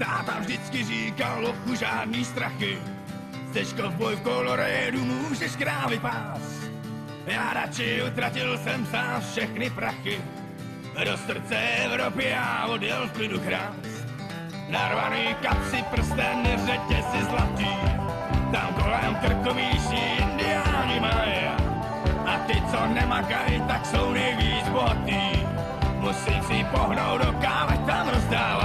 Táta vždycky říkal, lochu žádný strachy. Stečko v boj v kolorédu můžeš krávy pás. Já radši utratil jsem sám všechny prachy. Do srdce Evropy a odjel v klidu krás. Narvaný kapsy, prsten, řetězy zlatý. Tam kolem krkovíší indiáni mají. A ty, co nemakají, tak jsou nejvíc bohatý. Musím si pohnout do kávy, tam rozdávaj.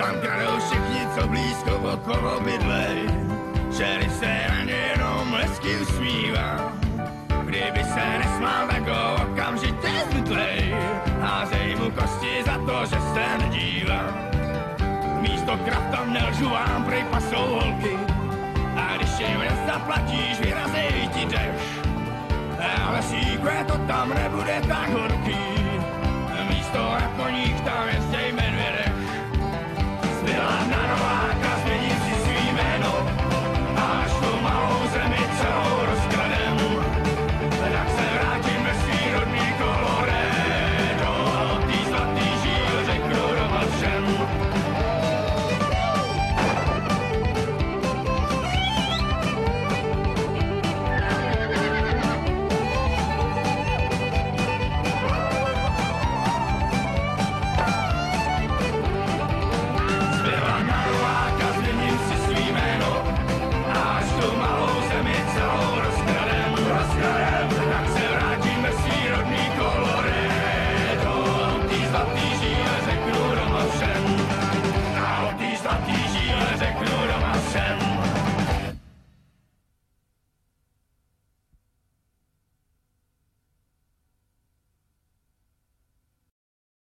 Tam kradou všichni, co blízko okolo bydlej. Šerif se na ně jenom hezky usmívá. Kdyby se nesmál, tak ho okamžitě zbytlej. Házej mu kosti za to, že se nedívá. Místo krav tam nelžu vám, prej pasou holky. A když jim nezaplatíš, vyrazej ti deš. Ale síkve to tam nebude tak horký.